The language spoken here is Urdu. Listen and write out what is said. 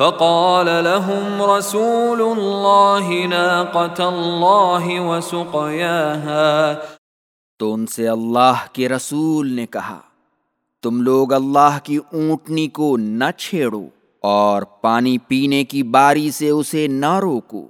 فقال لهم رسول الله ناقة الله وسقياها. تو ان سے اللہ کے رسول نے کہا، تم لوگ اللہ کی اونٹنی کو نہ چھیڑو اور پانی پینے کی باری سے اسے نہ روکو۔